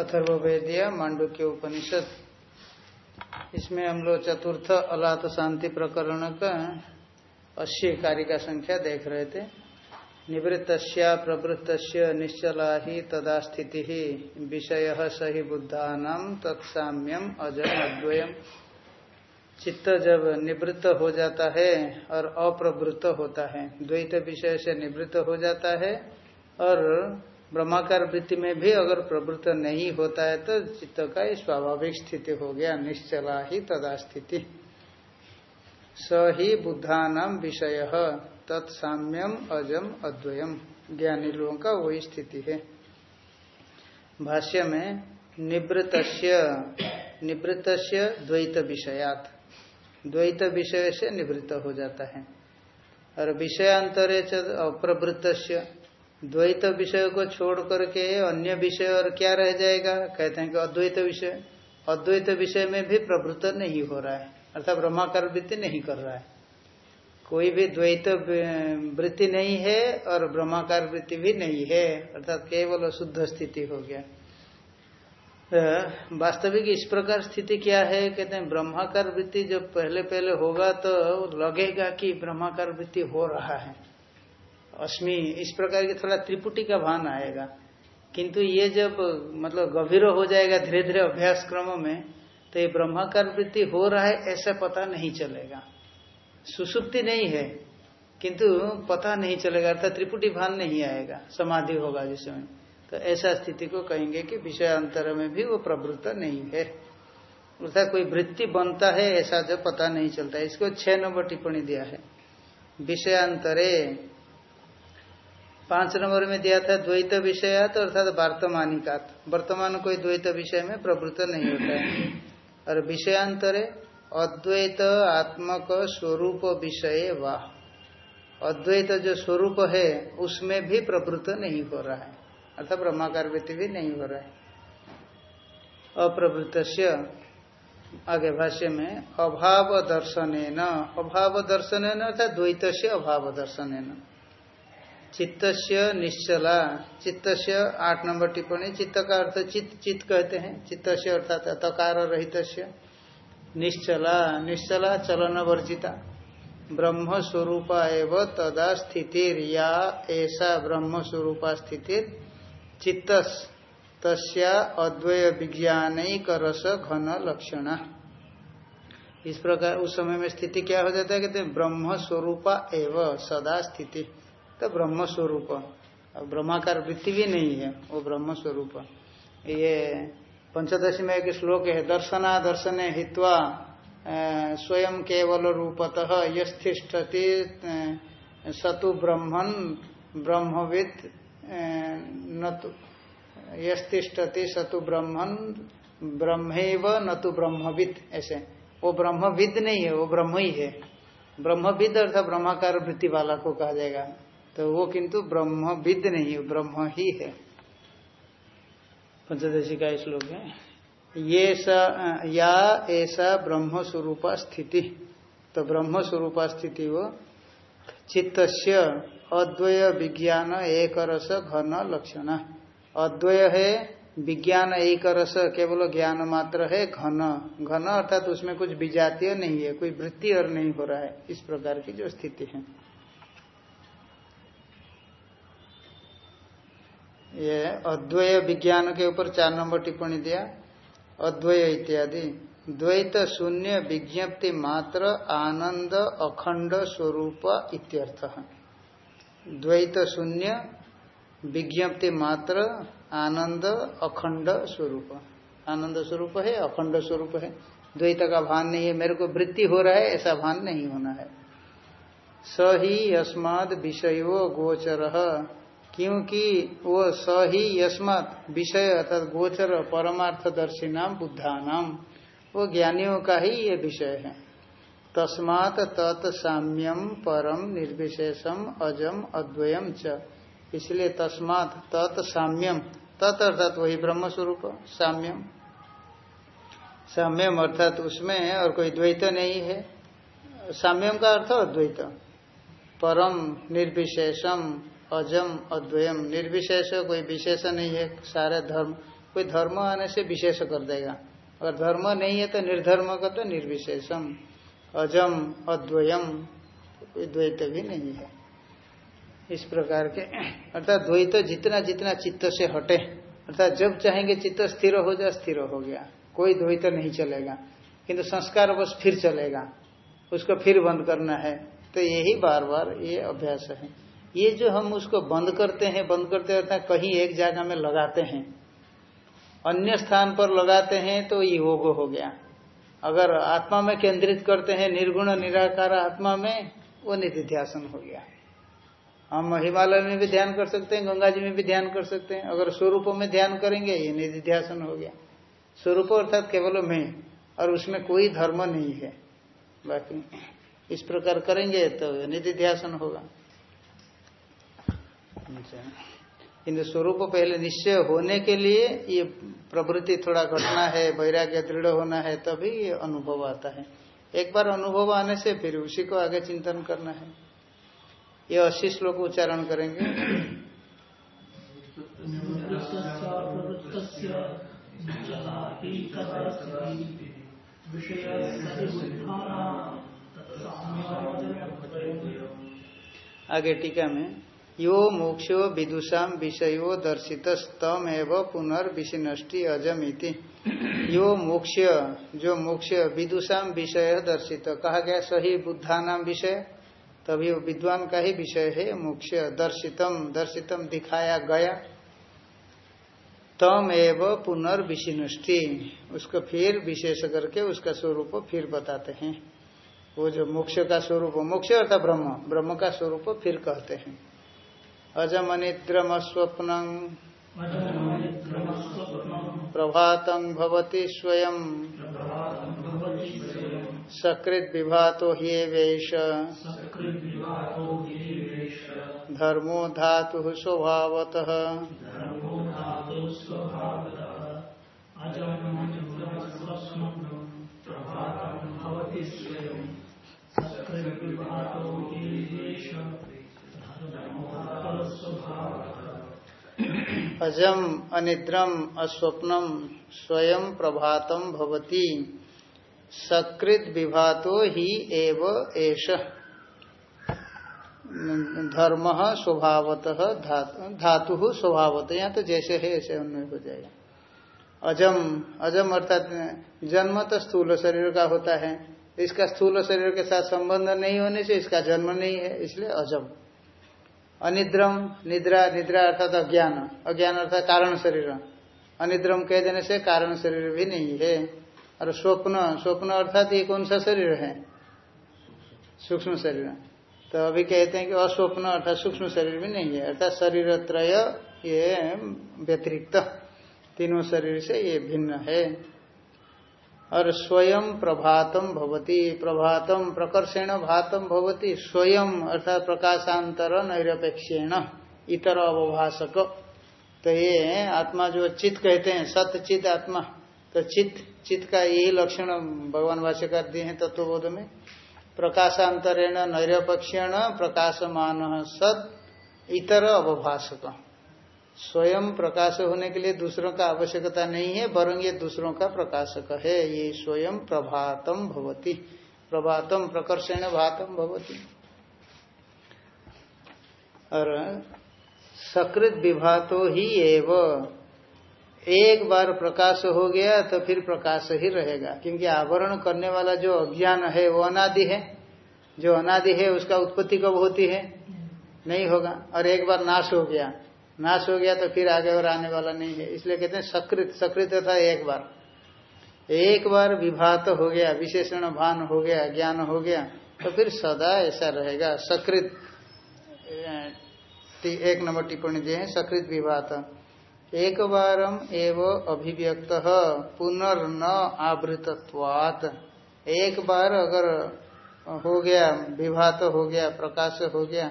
अथर्वेदिया मांडुक्य उपनिषद। इसमें हम लोग चतुर्थ अलात शांति प्रकरण का अस्सी कार्य का संख्या देख रहे थे। निवृत्त प्रवृत्त निश्चला ही तदा स्थिति विषय सही बुद्धानाम तत्साम्यम, अजम, अद्वयम। चित्त जब निवृत्त हो जाता है और अप्रवृत्त होता है। द्वैत विषय से निवृत्त हो जाता है और ब्रह्माकार वृत्ति में भी अगर प्रवृत्त नहीं होता है तो चित्त का स्वाभाविक स्थिति हो गया, निश्चला ही तदा स्थिति स ही बुद्धानाम विषय तत्साम्यम अजम अद्वयम। ज्ञानी लोगों का वही स्थिति है। भाष्य में निवृत निवृत द्वैत विषयात। द्वैत विषय से निवृत्त हो जाता है। और विषयांतरे अप्रवृत्त द्वैत विषय को छोड़ करके अन्य विषय और क्या रह जाएगा? कहते हैं कि अद्वैत विषय। अद्वैत विषय में भी प्रवृत्त नहीं हो रहा है। अर्थात ब्रह्माकार वृत्ति नहीं कर रहा है। कोई भी द्वैत वृत्ति नहीं है और ब्रह्माकार वृत्ति भी नहीं है। अर्थात केवल शुद्ध स्थिति हो गया। वास्तविक इस प्रकार स्थिति क्या है? कहते हैं ब्रह्माकार वृत्ति जब पहले पहले होगा तो लगेगा कि ब्रह्माकार वृत्ति हो रहा है। अस्मि इस प्रकार की थोड़ा त्रिपुटी का भान आएगा। किंतु ये जब मतलब गंभीर हो जाएगा धीरे धीरे अभ्यास क्रम में तो ये ब्रह्माकार वृत्ति हो रहा है, ऐसा पता नहीं चलेगा। सुसुप्ति नहीं है, किंतु पता नहीं चलेगा, अर्थात त्रिपुटी भान नहीं आएगा, समाधि होगा जिसमें तो ऐसा स्थिति को कहेंगे कि विषय अंतर में भी वो प्रवृत्त नहीं है। अर्थात कोई वृत्ति बनता है, ऐसा जो पता नहीं चलता इसको छह नंबर टिप्पणी दिया है। विषयांतरे पाँच नंबर में दिया था द्वैत विषयात, अर्थात वर्तमानिकात। वर्तमान कोई द्वैत विषय में प्रवृत्त नहीं होता है। और विषयांतरे, अद्वैत आत्मक स्वरूप विषय वाह अद्वैत जो स्वरूप है, उसमें भी प्रवृत्त नहीं हो रहा है। अर्थात ब्रह्माकार वृत्ति भी नहीं हो रहा है। अप्रवृत्त आगे भाष्य में, अभाव दर्शन अभाव दर्शन अर्थात द्वैत से अभाव दर्शन चित्त निश्चला। चित्त आठ नंबर टिप्पणी, चित्त का अर्थ चित्त चित्त कहते हैं। चित्त अर्थात तकार रहित निश्चला। निश्चला चलन वर्जिता ब्रह्म स्वरूप एवं तदा स्थितिर। या ऐसा ब्रह्म स्वरूपा स्थितिर। चित्त तस्या अद्वय विज्ञानिक रस घन लक्षण। इस प्रकार, उस समय में स्थिति क्या हो जाता है? कहते हैं ब्रह्म स्वरूपा एवं सदा स्थिति। तो ब्रह्म स्वरूप ब्रह्माकार वृत्ति भी नहीं है, वो ब्रह्म स्वरूप ये पंचदशी में एक श्लोक है, दर्शना दर्शन हित्वा स्वयं केवल रूपतः यस्तिष्ठति सतु ब्रह्मन ब्रह्मविद न यस्तिष्ठति सतु ब्रह्मन ब्रह्मेव न तो ब्रह्मविद ऐसे। वो ब्रह्मविद नहीं है, वो ब्रह्म ही है। ब्रह्मविद अर्थात ब्रह्माकार वृत्ति वाला को कहा जाएगा। तो वो किंतु ब्रह्म विद नहीं है ब्रह्म ही है। पंचदशी का श्लोक है ये सा या ऐसा ब्रह्म स्वरूप स्थिति। तो ब्रह्म स्वरूप स्थिति वो चित्त अद्वय विज्ञान एक रस घन लक्षण। अद्वय है विज्ञान एक रस केवल ज्ञान मात्र है घन। घन अर्थात उसमें कुछ विजातीय नहीं है कोई वृत्ति और नहीं हो रहा है इस प्रकार की जो स्थिति है। ये अद्वय विज्ञान के ऊपर चार नंबर टिप्पणी दिया। अद्वय इत्यादि। द्वैत शून्य विज्ञप्ति मात्र आनंद अखंड स्वरूप इत्यर्थ। द्वैत शून्य विज्ञप्ति मात्र आनंद अखंड स्वरूप। आनंद स्वरूप है, अखंड स्वरूप है। द्वैत का भान नहीं है, मेरे को वृत्ति हो रहा है, ऐसा भान नहीं होना है। स ही अस्माद विषयो गोचर। क्योंकि वो स ही यस्मत विषय अर्थात गोचर परमार्थदर्शी नाम बुद्धानाम वो ज्ञानियों का ही ये विषय है। तस्मात तत्साम्यम परम निर्विशेषम अजम अद्वयम च। इसलिए तस्मात तत्साम्यम तत् अर्थात वही ब्रह्म स्वरूप साम्यम साम्यम अर्थात उसमें और कोई द्वैत नहीं है। साम्यम का अर्थ अद्वैत। परम निर्विशेषम अजम अद्वयम, निर्विशेष, कोई विशेष नहीं है, सारे धर्म। कोई धर्म आने से विशेष कर देगा। अगर धर्म नहीं है तो निर्धर्म का तो निर्विशेषम। अजम अद्वयम कोई द्वैत भी नहीं है। इस प्रकार के, अर्थात द्वैत जितना जितना चित्त से हटे, अर्थात जब चाहेंगे चित्त स्थिर हो जाए स्थिर हो गया। कोई द्वैत नहीं चलेगा। किंतु संस्कार बस फिर चलेगा। उसको फिर बंद करना है। तो यही बार बार ये अभ्यास है। ये जो हम उसको बंद करते हैं, बंद करते हैं, कहीं एक जगह में लगाते हैं, अन्य स्थान पर लगाते हैं तो योग हो गया। अगर आत्मा में केंद्रित करते हैं, निर्गुण, निराकार आत्मा में, वो निधिध्यासन हो गया। हम हिमालय में भी ध्यान कर सकते हैं, गंगा जी में भी ध्यान कर सकते हैं। अगर स्वरूप में ध्यान करेंगे, ये निधिध्यासन हो गया। स्वरूप अर्थात केवल मैं, और उसमें कोई धर्म नहीं है। बाकी इस प्रकार करेंगे तो निधिध्यासन होगा। किंतु स्वरूप पहले निश्चय होने के लिए ये प्रवृत्ति थोड़ा घटना है, वैराग्य दृढ़ होना है, तभी ये अनुभव आता है। एक बार अनुभव आने से फिर उसी को आगे चिंतन करना है। ये अस्सी श्लोक उच्चारण करेंगे। आगे टीका में यो मोक्षो विदुषा विषयो दर्शित स्तम एवं पुनर्विशिनष्टि अजमिति। यो मोक्ष जो मोक्ष विदुषा विषय दर्शित। कहा गया, सही बुद्धा नाम विषय? तभी वो विद्वान का ही विषय है मोक्ष दर्शितम दर्शितम दिखाया गया। तम एव पुनर्विशिनष्टि उसको फिर विशेष करके उसका स्वरूप फिर बताते हैं। वो जो मोक्ष का स्वरूप मोक्ष अर्थात ब्रह्म ब्रह्म का स्वरूप फिर कहते हैं। अजमनिद्रम स्वप्न प्रभात भवती स्वयं। सकृत विभातो ही वेश धर्मो धातु स्वभावत। अजम अनिद्रम अस्वप्नम स्वयं प्रभातम भवती। सकृत विभातो ही एव एष। धर्म स्वभावत धातु स्वभावत। यहाँ तो जैसे है, ऐसे उन्नय हो जाएगा। अजम अजम अर्थात जन्म तो स्थूल शरीर का होता है। इसका स्थूल शरीर के साथ संबंध नहीं होने से इसका जन्म नहीं है, इसलिए अजम। अनिद्रम, निद्रा निद्रा अर्थात अज्ञान। अज्ञान अर्थात कारण शरीर। अनिद्रम कह देने से कारण शरीर भी नहीं है। और स्वप्न स्वप्न अर्थात ये कौन सा शरीर है? सूक्ष्म शरीर। तो अभी कहते हैं कि अस्वप्न अर्थात सूक्ष्म शरीर भी नहीं है। अर्थात शरीर त्रय ये व्यतिरिक्त। तीनों शरीर से ये भिन्न है। और स्वयं प्रभातम भवती। प्रभातम प्रकर्षेण भातम भवती। स्वयं अर्थात प्रकाशांतर नैरपेक्षेण। इतर अवभाषक। तो ये आत्मा जो चित कहते हैं सत्य चित आत्मा। तो चित चित का यही लक्षण भगवान भाष्यकार दिए हैं तत्वबोध में। प्रकाशांतरेण नैरपेक्षेण प्रकाशमान सत। इतर अवभाषक। स्वयं प्रकाश होने के लिए दूसरों का आवश्यकता नहीं है वरं ये दूसरों का प्रकाशक है ये स्वयं प्रभातम भवती। प्रभातम प्रकर्षण भातम भवती। और सकृत विभातो ही एव। एक बार प्रकाश हो गया तो फिर प्रकाश ही रहेगा, क्योंकि आवरण करने वाला जो अज्ञान है, वो अनादि है। जो अनादि है, उसका उत्पत्ति कब होती है? नहीं होगा। और एक बार नाश हो गया। नाश हो गया तो फिर आगे और आने वाला नहीं है। इसलिए कहते हैं सकृत सकृत था एक बार। एक बार विभात हो गया, विशेषण भान हो गया, ज्ञान हो गया तो फिर सदा ऐसा रहेगा, सकृत। एक नंबर टिप्पणी दिए हैं, सकृत विभात। एक बार एव अभिव्यक्त, पुनर्न आवृतत्वात। एक बार अगर हो गया, विभात हो गया, प्रकाश हो गया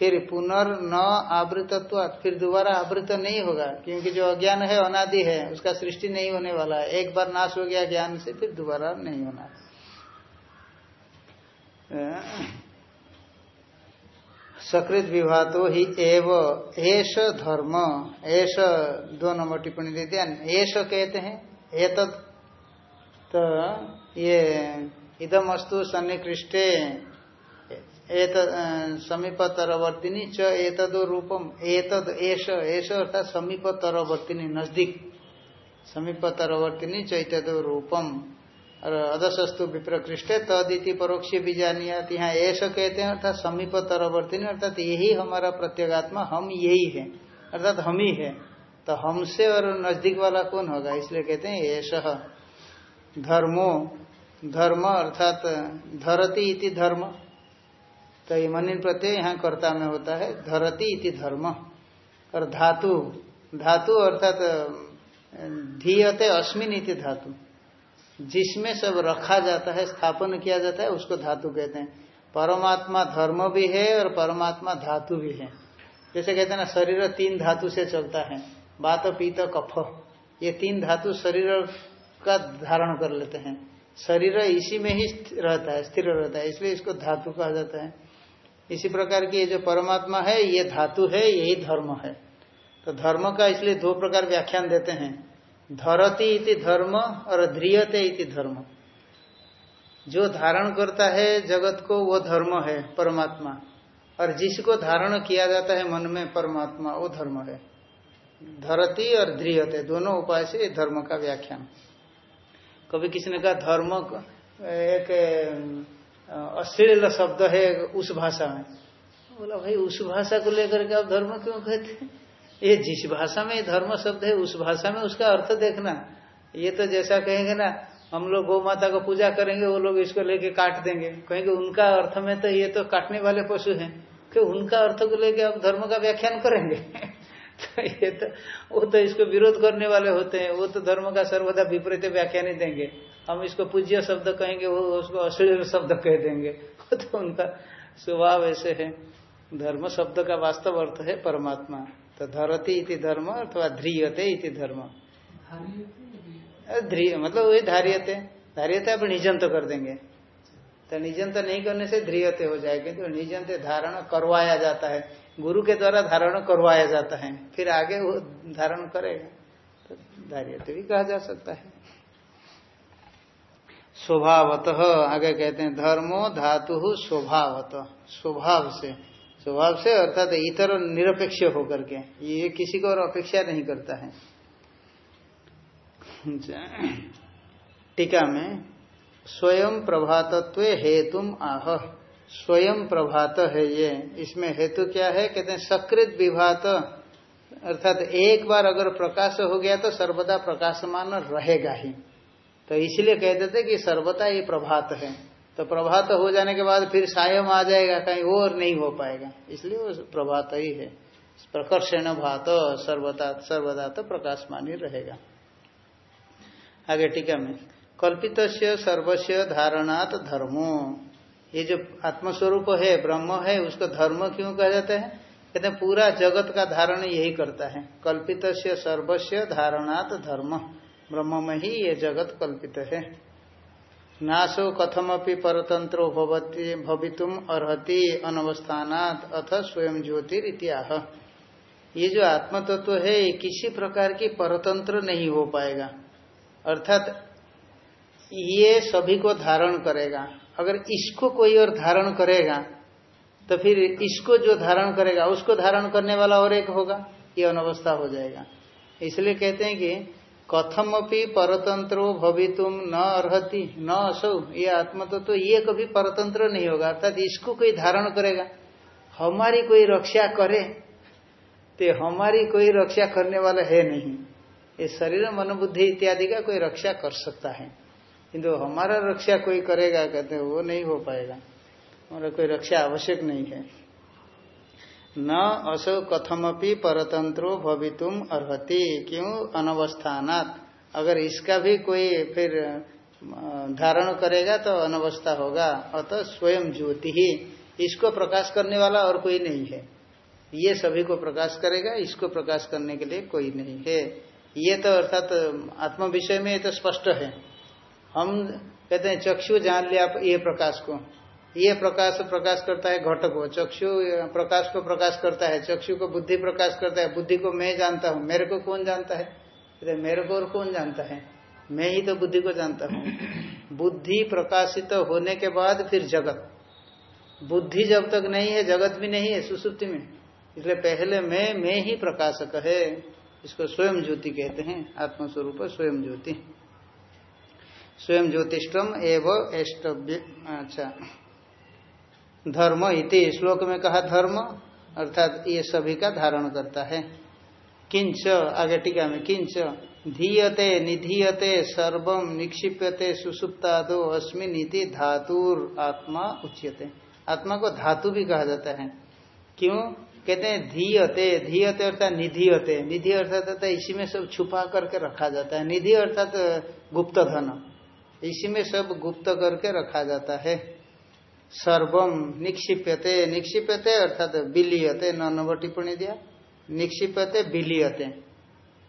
फिर पुनर् न आवृतत्व फिर दोबारा आवृत नहीं होगा, क्योंकि जो अज्ञान है, अनादि है, उसका सृष्टि नहीं होने वाला है। एक बार नाश हो गया ज्ञान से, फिर दोबारा नहीं होना। सकृत विवाह तो ही एव, एष धर्म, एष दो नंबर टिप्पणी दे दिया एष कहते हैं एतद तो ये इदम अस्तु सन्निकृष्टे एक समीपतरवर्तिनी च एतद रूपम, एतद एश एश अर्थात समीपतरवर्तिनी, नज़दीक। समीपतरवर्तिनी चैतद रूपम। और अदसस्तु विप्रकृष्टे, तदिति परोक्ष बीजानियात। यहाँ ऐसा कहते हैं, अर्थात समीप समीपतरवर्तिनी, अर्थात यही हमारा प्रत्येगात्मा, हम यही है। अर्थात हम ही है। तो हमसे और नज़दीक वाला कौन होगा? इसलिए कहते हैं ऐसा धर्मो, धर्म अर्थात धरती इति धर्म। तो ये मनिन प्रत्यय यहाँ कर्ता में होता है, धरती इति धर्म। और धातु धातु अर्थात धीयते अश्मिन इति धातु। जिसमें सब रखा जाता है, स्थापन किया जाता है, उसको धातु कहते हैं। परमात्मा धर्म भी है और परमात्मा धातु भी है। जैसे कहते हैं ना, शरीर तीन धातु से चलता है। बात, पीत, कफ। ये तीन धातु शरीर का धारण कर लेते हैं। शरीर इसी में ही रहता है, स्थिर रहता है, इसलिए इसको धातु कहा जाता है। इसी प्रकार की ये जो परमात्मा है, ये धातु है, यही धर्म है। तो धर्म का इसलिए दो प्रकार व्याख्यान देते हैं। धरती इति धर्म और ध्रियते इति धर्म। जो धारण करता है जगत को, वो धर्म है, परमात्मा। और जिसको धारण किया जाता है मन में, परमात्मा, वो धर्म है। धरती और ध्रियते, दोनों उपाय से धर्म का व्याख्यान। कभी किसी ने कहा, धर्म एक अश्लील शब्द है उस भाषा में। बोला, भाई, उस भाषा को लेकर के आप धर्म क्यों कहते हैं? ये जिस भाषा में धर्म शब्द है, उस भाषा में उसका अर्थ देखना। ये तो जैसा कहेंगे ना, हम लोग गौ माता को पूजा करेंगे, वो लोग इसको लेके काट देंगे। कहेंगे, उनका अर्थ में तो ये तो काटने वाले पशु हैं। कि उनका अर्थ को लेके आप धर्म का व्याख्यान करेंगे? तो ये तो वो तो इसको विरोध करने वाले होते हैं वो तो धर्म का सर्वदा विपरीत व्याख्यान ही देंगे। हम इसको पूज्य शब्द कहेंगे वो उसको अश्लील शब्द कह देंगे। तो उनका स्वभाव ऐसे है। धर्म शब्द का वास्तव अर्थ है परमात्मा। तो धरती इति धर्म अथवा ध्रियते इति धर्म। ध्रिय मतलब वही धारियते। धारियते आप निजंत कर देंगे। तो निजंत नहीं करने से ध्रियते हो जाएगा। तो निजंत धारण करवाया जाता है। गुरु के द्वारा धारण करवाया जाता है, फिर आगे वो धारण करेगा तो धारियते भी कहा जा सकता है। स्वभावत, आगे कहते हैं, धर्मो धातु स्वभावत, स्वभाव से स्वभाव से अर्थात इतर निरपेक्ष होकर के, ये किसी को और अपेक्षा नहीं करता है। टीका में, स्वयं प्रभातत्व हेतुम आह। स्वयं प्रभात है ये। इसमें हेतु क्या है? कहते हैं सकृत विभात। अर्थात एक बार अगर प्रकाश हो गया तो सर्वदा प्रकाशमान रहेगा ही। तो इसलिए कह देते कि सर्वदा ये प्रभात है। तो प्रभात हो जाने के बाद फिर सायम आ जाएगा, कहीं और नहीं हो पाएगा। इसलिए वो प्रभात ही है। प्रकर्षण भात सर्वता सर्वदा तो प्रकाशमान ही रहेगा। आगे टीका में कल्पित सर्वस्व धारणात धर्मो। ये जो आत्मस्वरूप है, ब्रह्म है, उसको धर्म क्यों कहा जाता है? कहते हैं, पूरा जगत का धारण यही करता है। कल्पित से सर्वस्व धारणात धर्म। ब्रह्म में ही ये जगत कल्पित है। नाशो कथमपि परतंत्रो भवितुम अर्ति अनवस्थानात अथ स्वयं ज्योतिरित्याह। ये जो आत्म तत्व तो है, ये किसी प्रकार की परतंत्र नहीं हो पाएगा। अर्थात ये सभी को धारण करेगा। अगर इसको कोई और धारण करेगा तो फिर इसको जो धारण करेगा उसको धारण करने वाला और एक होगा ये अनवस्था हो जाएगा। इसलिए कहते हैं कि कथम अपनी परतंत्रो भवितुम न अर्ति न असौ ये आत्मा तो, तो ये कभी परतंत्र नहीं होगा अर्थात इसको कोई धारण करेगा। हमारी कोई रक्षा करे तो हमारी कोई रक्षा करने वाला है नहीं। ये शरीर मनोबुद्धि इत्यादि का कोई रक्षा कर सकता है। किंतु हमारा रक्षा कोई करेगा, कहते वो नहीं हो पाएगा। हमारा कोई रक्षा आवश्यक नहीं है। न असो कथमपि परतंत्रो भवितुम अर्ति क्यों अनवस्थानात। अगर इसका भी कोई फिर धारण करेगा तो अनवस्था होगा, अतः स्वयं ज्योति ही। इसको प्रकाश करने वाला और कोई नहीं है। ये सभी को प्रकाश करेगा, इसको प्रकाश करने के लिए कोई नहीं है। ये तो अर्थात तो आत्म विषय में तो स्पष्ट है। हम कहते हैं, चक्षु जान लिया ये प्रकाश को। ये प्रकाश प्रकाश करता है घट को। चक्षु प्रकाश को प्रकाश करता है, चक्षु को बुद्धि प्रकाश करता है। बुद्धि को मैं जानता हूँ। मेरे को कौन जानता है? कहते मेरे को और कौन जानता है? मैं ही तो बुद्धि को जानता हूँ। बुद्धि प्रकाशित तो होने के बाद फिर जगत। बुद्धि जब तक नहीं है, जगत भी नहीं है, सुसुप्ति में। इसलिए पहले मैं मैं ही प्रकाशक है। इसको स्वयं ज्योति कहते हैं। आत्मस्वरूप स्वयं ज्योति। स्वयं ज्योतिषम एवं एष्टव्य। अच्छा। धर्म इति, श्लोक में कहा धर्म, अर्थात ये सभी का धारण करता है। किंच, आगे टीका में, किंच, धीयते, निधीयते सर्वम निक्षिप्यते, सुसुप्तादो, अस्मिन धातुर, आत्मा उच्यते। आत्मा को धातु भी कहा जाता है। क्यों? कहते हैं धीयते धीयते अर्थात निधियते। निधि अर्थात है इसी में सब छुपा करके रखा जाता है। निधि अर्थात गुप्त धन। इसी में सब गुप्त करके रखा जाता है। सर्वम निक्षिप्यते निक्षिप्यते अर्थात बिलियते, नौ नंबर टिप्पणी दिया। निक्षिप्यते, बिलियते।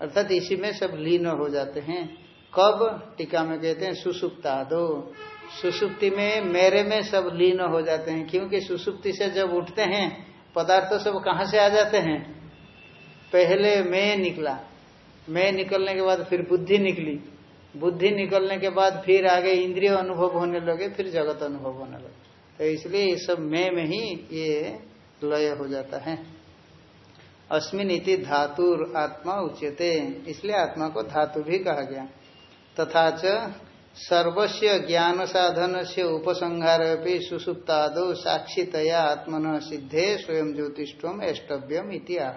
अर्थात इसी में सब लीन हो जाते हैं। कब? टीका में कहते हैं सुसुप्ता दो सुसुप्ति में, मेरे में सब लीन हो जाते हैं, क्योंकि सुसुप्ति से जब उठते हैं, पदार्थ सब कहाँ से आ जाते हैं? पहले मैं निकला। मैं निकलने के बाद फिर बुद्धि निकली। बुद्धि निकलने के बाद फिर आगे इंद्रिय अनुभव होने लगे, फिर जगत अनुभव होने लगे। तो इसलिए ये सब मैं में ही ये लय हो जाता है। अस्मिन इति धातुर आत्मा उच्यते। इसलिए आत्मा को धातु भी कहा गया। तथा च ज्ञान साधन से उपसंहार सुसुप्ताद साक्षितया आत्मन सिद्धे स्वयं ज्योतिष्व एष्टव्यम इतिहा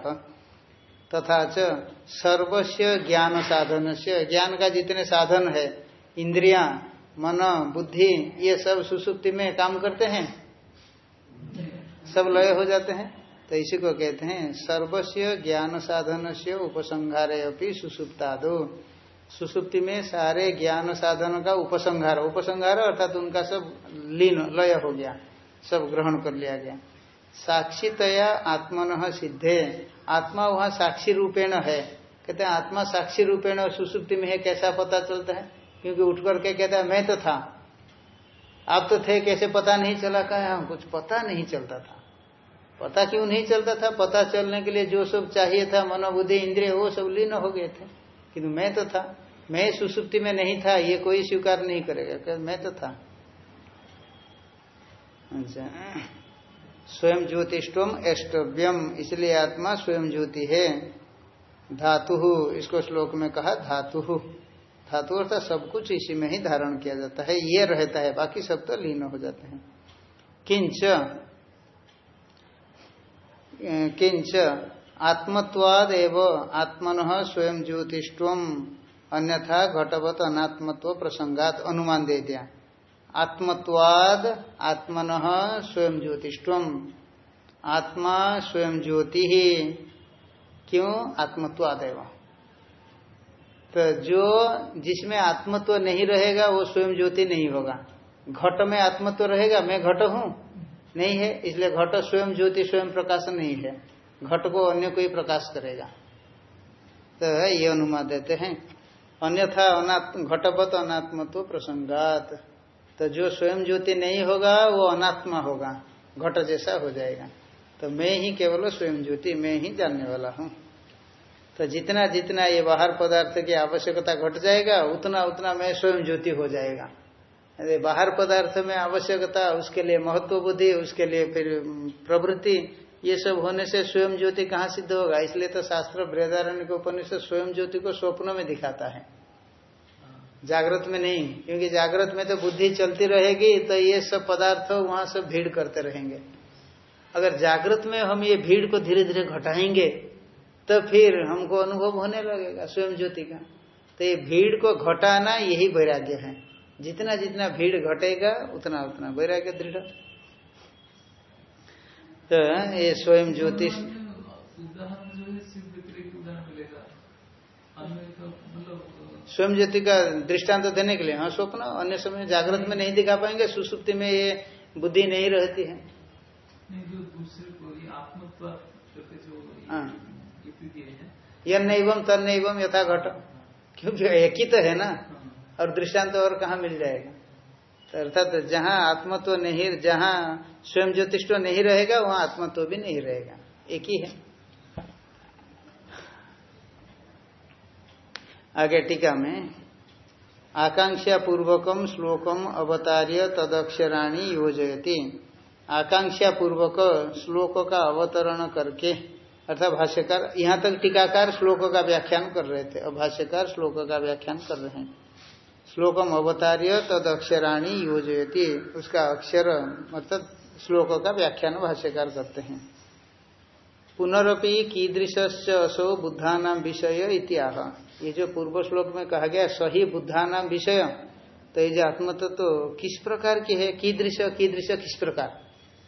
तथा च सर्वस्व ज्ञान साधन से ज्ञान का जितने साधन है, इंद्रिया, मन, बुद्धि, ये सब सुसुप्ति में काम करते हैं? सब लय हो जाते हैं? तो इसी को कहते हैं सर्वस्व ज्ञान साधन से उपसंहारे अपनी सुसुप्ता दो सुसुप्ति में सारे ज्ञान साधन का उपसंहार उपसंहार अर्थात उनका सब लीन, लय हो गया, सब ग्रहण कर लिया गया। साक्षीतया आत्मन सिद्धे। आत्मा वहाँ साक्षी रूपेण है। कहते हैं, आत्मा साक्षी रूपेण सुसुप्ति में है, कैसा पता चलता है? क्योंकि उठ करके कहता है, मैं तो था। आप तो थे, कैसे पता नहीं चला? कहा हम कुछ पता नहीं चलता था। पता क्यों नहीं चलता था? पता चलने के लिए जो सब चाहिए था, मनोबुद्धि, इंद्रिय, वो सब लीन हो गए थे। किंतु मैं तो था। मैं सुसुप्ति में नहीं था, ये कोई स्वीकार नहीं करेगा। मैं तो था। अच्छा। स्वयं ज्योतिषम एष्टव्यम, इसलिए आत्मा स्वयं ज्योति है। धातु, इसको श्लोक में कहा, धातु। धातु अर्थात सब कुछ इसी में ही धारण किया जाता है, ये रहता है, बाकी सब तो लीन हो जाते हैं। किंच किंच, आत्मत्वाद एवं, आत्मन स्वयं ज्योतिष्व अन्यथा घटवत अनात्मत्व प्रसंगात अनुमान दे दिया। आत्मत्वाद, आत्मन स्वयं ज्योतिष्व आत्मा स्वयं ज्योति। ही क्यों? आत्मत्वाद एवं। तो जो जिसमें आत्मत्व नहीं रहेगा, वो स्वयं ज्योति नहीं होगा। घट में आत्मत्व रहेगा, मैं घट हूँ? नहीं है, इसलिए घट स्वयं ज्योति, स्वयं प्रकाश नहीं है। घट को अन्य कोई प्रकाश करेगा। तो ये अनुमान देते हैं। अन्यथा घटवत अनात्मत्व प्रसंगात। तो जो स्वयं ज्योति नहीं होगा, वो अनात्मा होगा। घट जैसा हो जाएगा। तो मैं ही केवल स्वयं ज्योति, मैं ही जानने वाला हूँ। तो जितना जितना ये बाहर पदार्थ की आवश्यकता घट जाएगा, उतना उतना मैं स्वयं ज्योति हो जाएगा। अरे, बाहर पदार्थ में आवश्यकता, उसके लिए महत्व बुद्धि, उसके लिए फिर प्रवृत्ति, ये सब होने से स्वयं ज्योति कहाँ सिद्ध होगा? इसलिए तो शास्त्र बृहदारण्य के उपनिषद स्वयं ज्योति को स्वप्नों में दिखाता है। जागृत में नहीं, क्योंकि जागृत में तो बुद्धि चलती रहेगी तो ये सब पदार्थ वहाँ सब भीड़ करते रहेंगे। अगर जागृत में हम ये भीड़ को धीरे धीरे घटाएँगे तो फिर हमको अनुभव होने लगेगा स्वयं ज्योति का। तो ये भीड़ को घटाना यही वैराग्य है। जितना जितना भीड़ घटेगा, उतना उतना वैराग्य दृढ़। तो ये स्वयं ज्योतिष स्वयं ज्योति का दृष्टांत तो देने के लिए हाँ स्वप्न अन्य समय जागृत में नहीं दिखा पाएँगे सुसुप्ति में ये बुद्धि नहीं रहती है। हाँ। यन एवं तन एवं यथा घट क्योंकि एक ही तो है ना। और दृष्टांत तो और कहा मिल जाएगा? अर्थात तो जहाँ आत्मत्व नहीं जहाँ स्वयं ज्योतिष नहीं रहेगा वहाँ आत्मत्व भी नहीं रहेगा। एक ही है। आगे टीका में आकांक्षा पूर्वकम श्लोकम अवतार्य तदक्षराणी योजयती। आकांक्षा पूर्वक श्लोक का अवतरण करके, अर्थात भाष्यकार, यहाँ तक टीकाकार श्लोक का व्याख्यान कर रहे थे और भाष्यकार श्लोक का व्याख्यान कर रहे हैं। श्लोकम अवतार्य तद अक्षराणी योजयती, उसका अक्षर मतलब श्लोक का व्याख्यान भाष्यकार करते हैं। पुनरपि कीदृश असो बुद्धानाम विषय इत्याह। ये जो पूर्व श्लोक में कहा गया, सही बुद्धा नाम विषय तो ये जो आत्मतत्व तो किस प्रकार की है? की दृश्य की दृश्य किस प्रकार?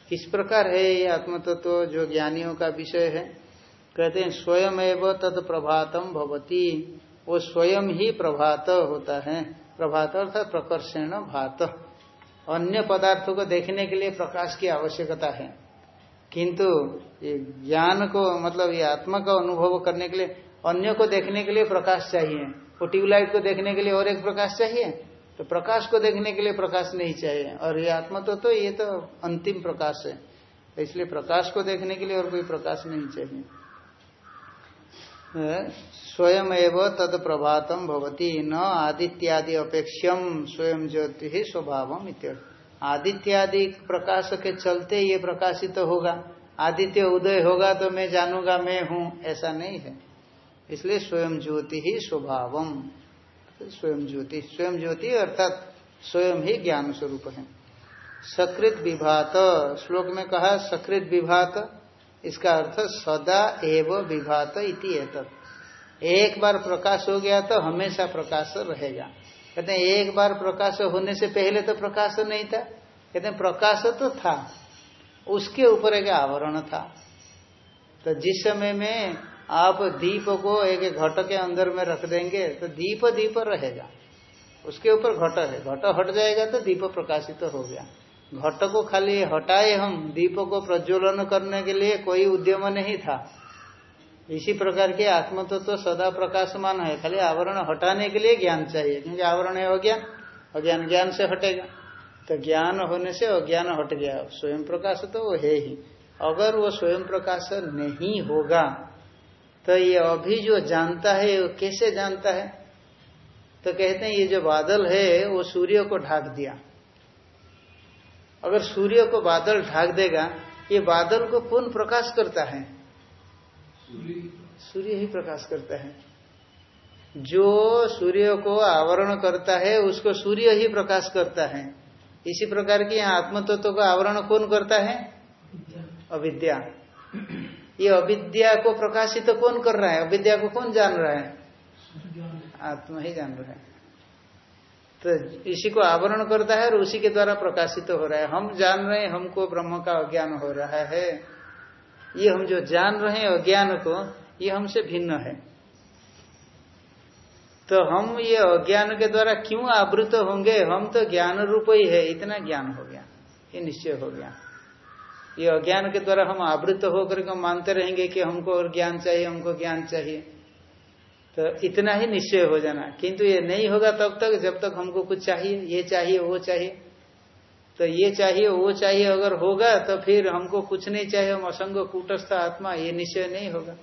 किस प्रकार है ये आत्मतत्व तो जो ज्ञानियों का विषय है? कहते हैं, स्वयं एवं तद प्रभातम भवती। वो स्वयं ही प्रभात होता है। प्रभात अर्थात प्रकर्षण भात। अन्य पदार्थों को देखने के लिए प्रकाश की आवश्यकता है। किंतु ये ज्ञान को मतलब ये आत्मा का अनुभव करने के लिए अन्य को देखने के लिए प्रकाश चाहिए। वो ट्यूबलाइट को देखने के लिए और एक प्रकाश चाहिए। तो प्रकाश को देखने के लिए प्रकाश नहीं चाहिए। और ये आत्मा तो, तो ये तो अंतिम प्रकाश है। तो इसलिए प्रकाश को देखने के लिए और कोई प्रकाश नहीं चाहिए। स्वयं एवं तद प्रभातम भवती न आदित्यादि अपेक्षम स्वयं ज्योति ही स्वभाव आदित्यादि प्रकाश के चलते ये प्रकाशित तो होगा। आदित्य उदय होगा तो मैं जानूँगा मैं हूँ ऐसा नहीं है। इसलिए स्वयं ज्योति ही स्वभावम। स्वयं ज्योति स्वयं ज्योति अर्थात स्वयं ही ज्ञान स्वरूप है। सकृत विभात, श्लोक में कहा सकृत विभात, इसका अर्थ सदा एव विभात इति एक बार प्रकाश हो गया तो हमेशा प्रकाश रहेगा। कहते हैं, एक बार प्रकाश होने से पहले तो प्रकाश नहीं था। कहते हैं, प्रकाश तो था, उसके ऊपर एक आवरण था। तो जिस समय में आप दीप को एक घट के अंदर में रख देंगे तो दीप दीप रहेगा। उसके ऊपर घट है। घट हट जाएगा तो दीप प्रकाशित तो हो गया। घट को खाली हटाए हम दीप को प्रज्वलन करने के लिए कोई उद्यम नहीं था। इसी प्रकार के आत्म तो, तो सदा प्रकाशमान है। खाली आवरण हटाने के लिए ज्ञान चाहिए क्योंकि आवरण है अज्ञान। अज्ञान ज्ञान से हटेगा। तो ज्ञान होने से अज्ञान हट गया। स्वयं प्रकाश तो वो है ही। अगर वो स्वयं प्रकाश नहीं होगा तो ये अभी जो जानता है वो कैसे जानता है? तो कहते हैं ये जो बादल है वो सूर्य को ढाक दिया। अगर सूर्य को बादल ढाक देगा ये बादल को कौन प्रकाश करता है? सूर्य ही प्रकाश। करता है। जो सूर्य को आवरण करता है उसको सूर्य ही प्रकाश करता है। इसी प्रकार की आत्मतत्व तो को आवरण कौन करता है? अविद्या। ये अविद्या को प्रकाशित तो कौन कर रहा है? अविद्या को कौन जान रहा है? आत्मा ही जान रहा है। तो इसी को आवरण करता है और उसी के द्वारा प्रकाशित तो हो रहा है। हम जान रहे हैं, हमको ब्रह्म का अज्ञान हो रहा है। ये हम जो जान रहे हैं, अज्ञान को, ये हमसे भिन्न है। तो हम ये अज्ञान के द्वारा क्यों आवृत होंगे? हम तो ज्ञान रूप ही है, इतना ज्ञान हो गया। ये निश्चय हो गया। ये अज्ञान के द्वारा हम आवृत होकर के मानते रहेंगे कि हमको और ज्ञान चाहिए हमको ज्ञान चाहिए। तो इतना ही निश्चय हो जाना। किंतु ये नहीं होगा तब तक जब तक हमको कुछ चाहिए ये चाहिए वो चाहिए। तो ये चाहिए वो चाहिए अगर होगा तो फिर हमको कुछ नहीं चाहिए हम असंग कूटस्थ आत्मा ये निश्चय नहीं होगा।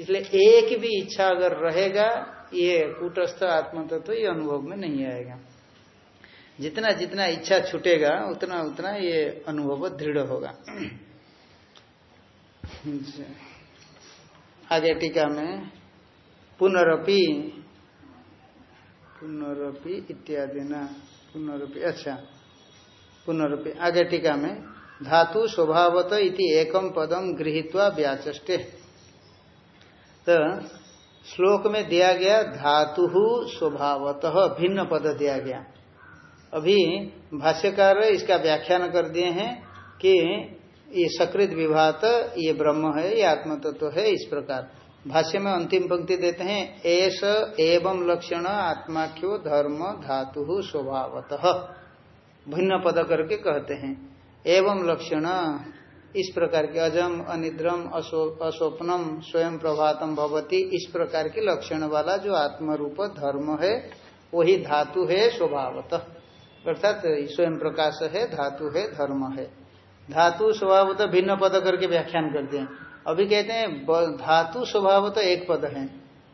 इसलिए एक भी इच्छा अगर रहेगा ये कूटस्थ आत्मा तो, तो ये अनुभव में नहीं आएगा। जितना जितना इच्छा छूटेगा, उतना उतना ये अनुभव दृढ़ होगा। आगे टीका में पुनरपि पुनरपि इत्यादि न, पुनरपि अच्छा पुनरपि, आगे टीका में धातु स्वभावत इति एकम पदम गृहित्वा व्याचे तो श्लोक में दिया गया धातु स्वभावत भिन्न पद दिया गया। अभी भाष्यकार इसका व्याख्यान कर दिए हैं कि ये सकृत विभात, ये ब्रह्म है, ये आत्म तत्व है, इस प्रकार। भाष्य में अंतिम पंक्ति देते हैं एस एवं लक्षण आत्माख्यो धर्म धातु स्वभावत। भिन्न पद करके कहते हैं, एवं लक्षण, इस प्रकार के अजम, अनिद्रम अस्वप्नम स्वयं प्रभातम भवती, इस प्रकार के लक्षण वाला जो आत्म रूप धर्म है, वही धातु है, स्वभावत। अर्थात स्वयं प्रकाश है, धातु है, धर्म है। धातु स्वभाव तो भिन्न पद करके व्याख्यान करते हैं। अभी कहते हैं धातु स्वभाव तो एक पद है।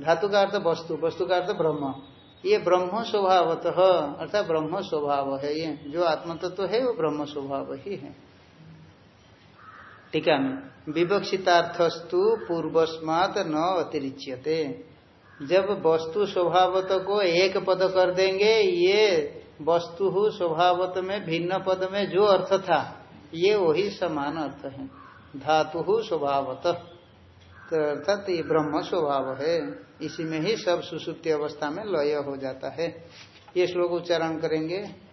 धातु का अर्थ वस्तु वस्तु का अर्थ ब्रह्म। ये ब्रह्म स्वभावत, अर्थात ब्रह्म स्वभाव है ये। जो आत्म तत्व है, वो ब्रह्म स्वभाव ही है। टीका में विवक्षितार्थस्तु पूर्वस्मात न अतिरिच्यते। जब वस्तु स्वभावत को एक पद कर देंगे, ये वस्तु स्वभावत में, भिन्न पद में जो अर्थ था, ये वही समान अर्थ है। धातु स्वभावत। तो अर्थात ये ब्रह्म स्वभाव है। इसी में ही सब सुसुप्ति अवस्था में लय हो जाता है। ये श्लोक उच्चारण करेंगे।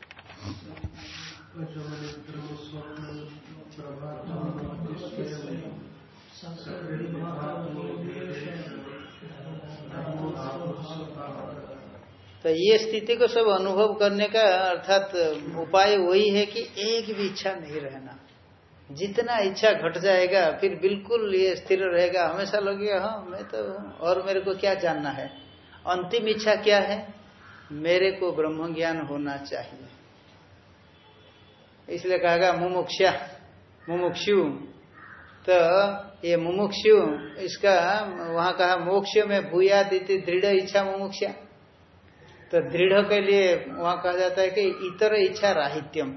तो ये स्थिति को सब अनुभव करने का अर्थात उपाय वही है कि एक भी इच्छा नहीं रहना। जितना इच्छा घट जाएगा, फिर बिल्कुल ये स्थिर रहेगा। हमेशा लगेगा हाँ मैं तो और मेरे को क्या जानना है? अंतिम इच्छा क्या है? मेरे को ब्रह्म ज्ञान होना चाहिए। इसलिए कहा गया मुमुक्षा, मुमुक्षु। तो ये मुमुक्षु, इसका वहाँ कहा मोक्ष में भूया दीती दृढ़ इच्छा मुमुक्षा। तो दृढ़ के लिए वहाँ कहा जाता है कि इतर इच्छा राहित्यम।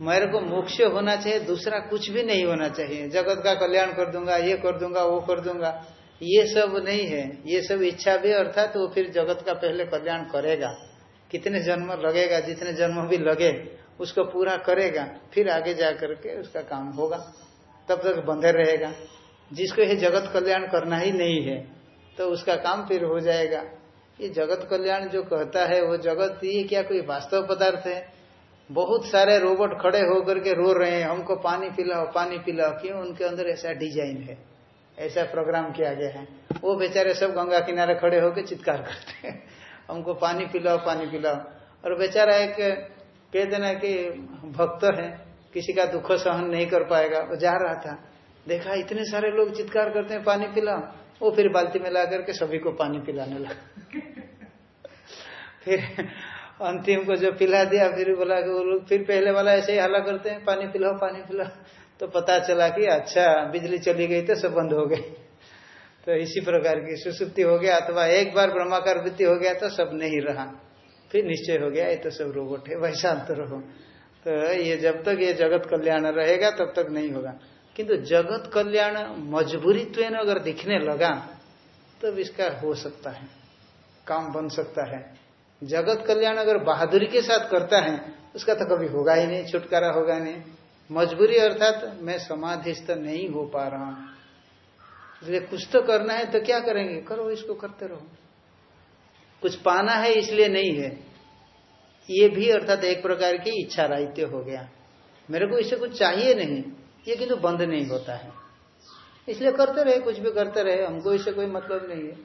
मेरे को मोक्ष होना चाहिए, दूसरा कुछ भी नहीं होना चाहिए। जगत का कल्याण कर दूँगा, ये कर दूँगा, वो कर दूँगा। ये सब नहीं है। ये सब इच्छा भी अर्थात वो फिर जगत का पहले कल्याण करेगा। कितने जन्म लगेगा, जितने जन्म भी लगे, उसको पूरा करेगा। फिर आगे जा करके उसका काम होगा। तब तक बंधे रहेगा। जिसको ये जगत कल्याण करना ही नहीं है तो उसका काम फिर हो जाएगा। ये जगत कल्याण जो कहता है, वो जगत ये क्या कोई वास्तव पदार्थ है? बहुत सारे रोबोट खड़े होकर के रो रहे हैं, हमको पानी पिलाओ पानी पिलाओ, क्यों? उनके अंदर ऐसा डिज़ाइन है, ऐसा प्रोग्राम किया गया है। वो बेचारे सब गंगा किनारे खड़े होकर चित्कार करते हैं। हमको पानी पिलाओ पानी पिलाओ। और बेचारा एक कह देना कि भक्त है, किसी का दुख सहन नहीं कर पाएगा। वो जा रहा था। देखा, इतने सारे लोग चित्कार करते हैं, पानी पिलाओ। वो फिर बाल्टी में ला करके सभी को पानी पिलाने लगा। फिर अंतिम को जो पिला दिया, फिर बोला कि वो लोग फिर पहले वाला ऐसे ही हल्ला करते हैं, पानी पिलाओ पानी पिलाओ। तो पता चला कि अच्छा बिजली चली गई तो सब बंद हो गए। तो इसी प्रकार की सुसुप्ति हो गया, अथवा एक बार ब्रह्माकार वृत्ति हो गया तो सब नहीं रहा। फिर निश्चय हो गया, ये तो सब रोबोट है वैसा अंतर हो तो ये जब तक ये जगत कल्याण रहेगा, तब तक नहीं होगा। किंतु जगत कल्याण मजबूरीत्व अगर दिखने लगा तो इसका हो सकता है, काम बन सकता है। जगत कल्याण अगर बहादुरी के साथ करता है, उसका तो कभी होगा ही नहीं, छुटकारा होगा नहीं। मजबूरी अर्थात मैं समाधिस्थ नहीं हो पा रहा हूँ। इसलिए कुछ तो करना है तो क्या करेंगे? करो, इसको करते रहो। कुछ पाना है, इसलिए नहीं है। ये भी अर्थात एक प्रकार की इच्छा राहित्य हो गया। मेरे को इसे कुछ चाहिए नहीं। ये किंतु बंद नहीं होता है। इसलिए करते रहे, कुछ भी करते रहे, हमको इसे कोई मतलब नहीं है।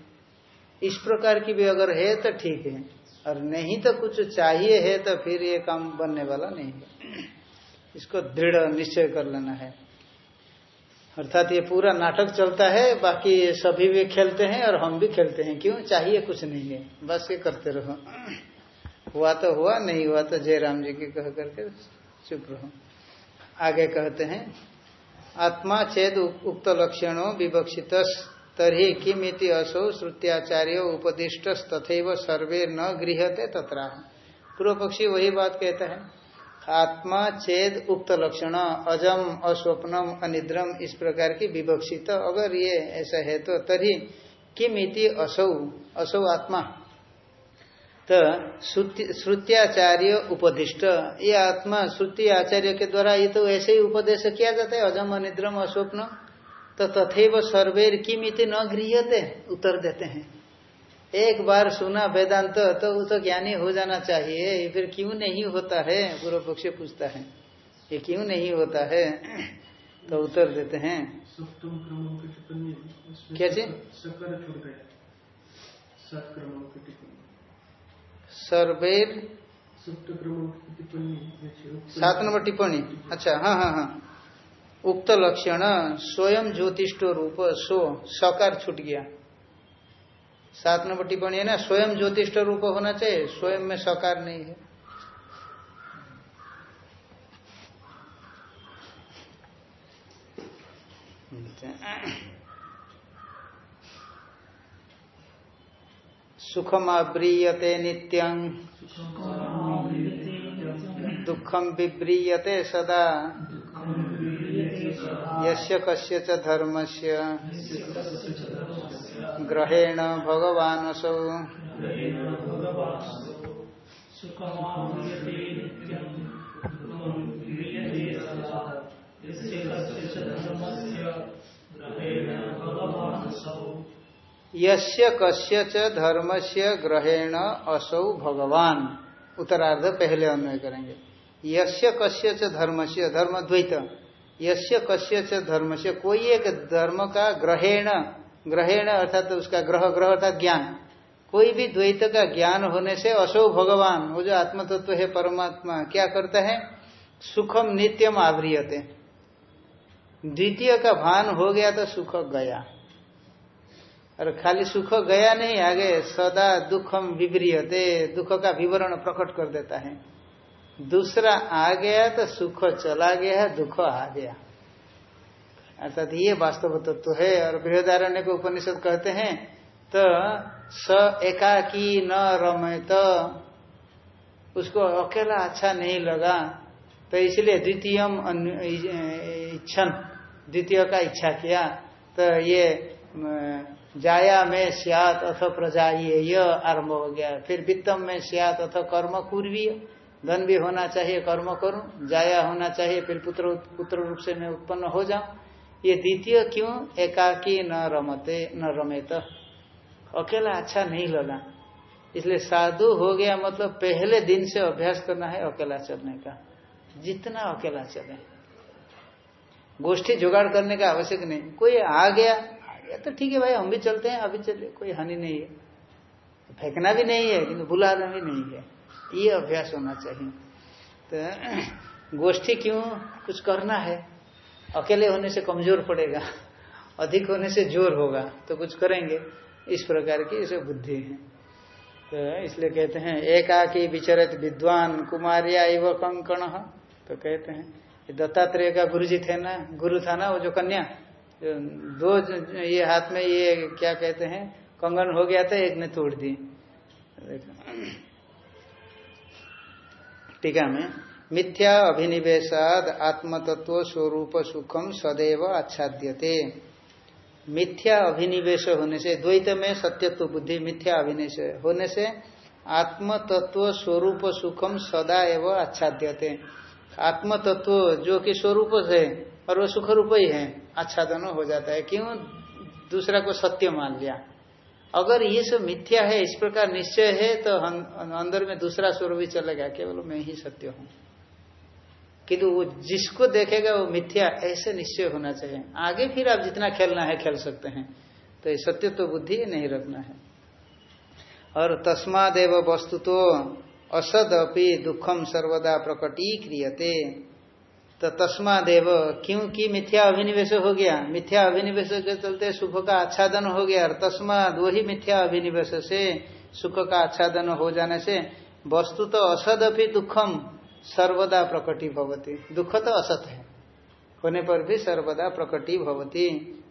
इस प्रकार की भी अगर है तो ठीक है, और नहीं तो कुछ चाहिए है तो फिर ये काम बनने वाला नहीं है। इसको दृढ़ निश्चय कर लेना है। अर्थात ये पूरा नाटक चलता है, बाकी सभी भी खेलते हैं और हम भी खेलते हैं। क्यों? चाहिए कुछ नहीं है, बस ये करते रहो। हुआ तो हुआ, नहीं हुआ तो जयराम जी की कह करके चुप रहो। आगे कहते हैं, आत्मा चेद उक्त लक्षणों विवक्षित तरी किमिति असो श्रुत्याचार्य उपदिष्ट तथे सर्वे न गृहते तथा पूर्व पक्षी वही बात कहता है, आत्मा चेद उक्त लक्षण, अजम, अस्वप्नम, अनिद्रम, इस प्रकार की विवक्षित, अगर ये ऐसा है तो तरी किमिति असौ असौ आत्मा। तो श्रुत्याचार्य उपदिष्ट। ये आत्मा श्रुति आचार्य के द्वारा ये तो ऐसे ही उपदेश किया जाता है अजम अनिद्रम अस्वप्न तो तथेव सर्वेर किमिति न गृहते उत्तर देते हैं। एक बार सुना वेदांत तो, तो वो तो ज्ञानी हो जाना चाहिए। फिर क्यों नहीं होता है? पूर्व पक्ष पूछता है। ये क्यों नहीं होता है? तो उत्तर देते हैं। क्या चीज़? सर्वेर सात नंबर टिप्पणी। अच्छा हाँ हाँ हाँ। उक्त लक्षण स्वयं ज्योतिष रूप सो सकार छूट गया। सात नंबर टिप्पणी है ना स्वयं ज्योतिष रूप होना चाहिए स्वयं में सकार नहीं है। सुखमाब्रीयते नित्यं दुखम विव्रीयते सदा। यस्य कस्य च धर्मस्य। ग्रहेण भगवानसौ। यस्य कस्य च धर्मस्य, ग्रहेण असौ भगवान। उत्तरार्ध पहले अन्वय करेंगे। यस्य कस्य च धर्मस्य धर्म द्वैत यस्य कस्य च धर्मस्य, कोई एक धर्म का ग्रहेण ग्रहेण अर्थात उसका ग्रह ग्रह अर्थात ज्ञान। कोई भी द्वैत का ज्ञान होने से असो भगवान, वो जो आत्म तत्व है, परमात्मा, क्या करता है? सुखम नित्यम आवरियते। द्वितीय का भान हो गया तो सुख गया। और खाली सुख गया नहीं, आगे सदा दुखम विवरियते दुख का विवरण प्रकट कर देता है। दूसरा आ गया तो सुख चला गया, दुख आ गया। अर्थात ये वास्तव तत्व तो है, और बृहदारण्य को उपनिषद कहते हैं तो स एकाकी न रमे तो उसको अकेला अच्छा नहीं लगा तो इसलिए द्वितीय इच्छन, द्वितीय का इच्छा किया तो ये जाया में सियात अथ प्रजा ये आरंभ हो गया। फिर वित्तम में सियात अथ कर्म पूर्वीय धन भी होना चाहिए, कर्म करूँ, जाया होना चाहिए, फिर पुत्र पुत्र रूप से मैं उत्पन्न हो जाऊँ। ये द्वितीय क्यों? एकाकी न रमते, न रमेत। अकेला अच्छा नहीं लगा। इसलिए साधु हो गया मतलब पहले दिन से अभ्यास करना है अकेला चलने का। जितना अकेला चले। गोष्ठी जुगाड़ करने का आवश्यक नहीं। कोई आ गया या तो ठीक है भाई, हम भी चलते हैं, अभी चले कोई हानि नहीं है। फेंकना भी नहीं है, किंतु बुलाना भी नहीं है। ये अभ्यास होना चाहिए। तो गोष्ठी क्यों? कुछ करना है। अकेले होने से कमज़ोर पड़ेगा, अधिक होने से ज़ोर होगा तो कुछ करेंगे। इस प्रकार की इसे बुद्धि है। तो इसलिए कहते हैं, एकाकी विचरित विद्वान कुमारिया एवं कंकण। तो कहते हैं दत्तात्रेय का गुरु जी थे ना, गुरु था ना वो जो कन्या? दो ये हाथ में ये क्या कहते हैं, कंगन हो गया था, एक ने तोड़ दी। टीका में, मिथ्या अभिनिवेशाद आत्मतत्व स्वरूप सुखम सदैव आच्छाद्यते। मिथ्या अभिनिवेश होने से, द्वैत में सत्यत्व बुद्धि मिथ्या अभिनिवेश होने से आत्म तत्व स्वरूप सुखम सदा एवं आच्छाद्यते। आत्म तत्व जो कि स्वरूप है और वह सुख रूप ही है। आच्छादन हो जाता है। क्यों? दूसरा को सत्य मान लिया। अगर ये सब मिथ्या है, इस प्रकार निश्चय है तो अंदर में दूसरा स्वरूप भी चलेगा केवल मैं ही सत्य हूँ। किंतु वो जिसको देखेगा, वो मिथ्या, ऐसे निश्चय होना चाहिए। आगे फिर आप जितना खेलना है, खेल सकते हैं। तो ये सत्य तो बुद्धि नहीं रखना है। और तस्मादेव वस्तु तो असद अपनी दुखम सर्वदा प्रकटी क्रियते तो तस्मादेव, क्योंकि मिथ्या अभिनिवेश हो गया। मिथ्या अभिनिवेश के चलते सुख का आच्छादन हो गया और तस्माद वही मिथ्या अभिनिवेश से सुख का आच्छादन हो जाने से वस्तु तो असद अपनी दुखम, सर्वदा प्रकटी भवती। दुख तो असत है। होने पर भी सर्वदा प्रकटी भवती,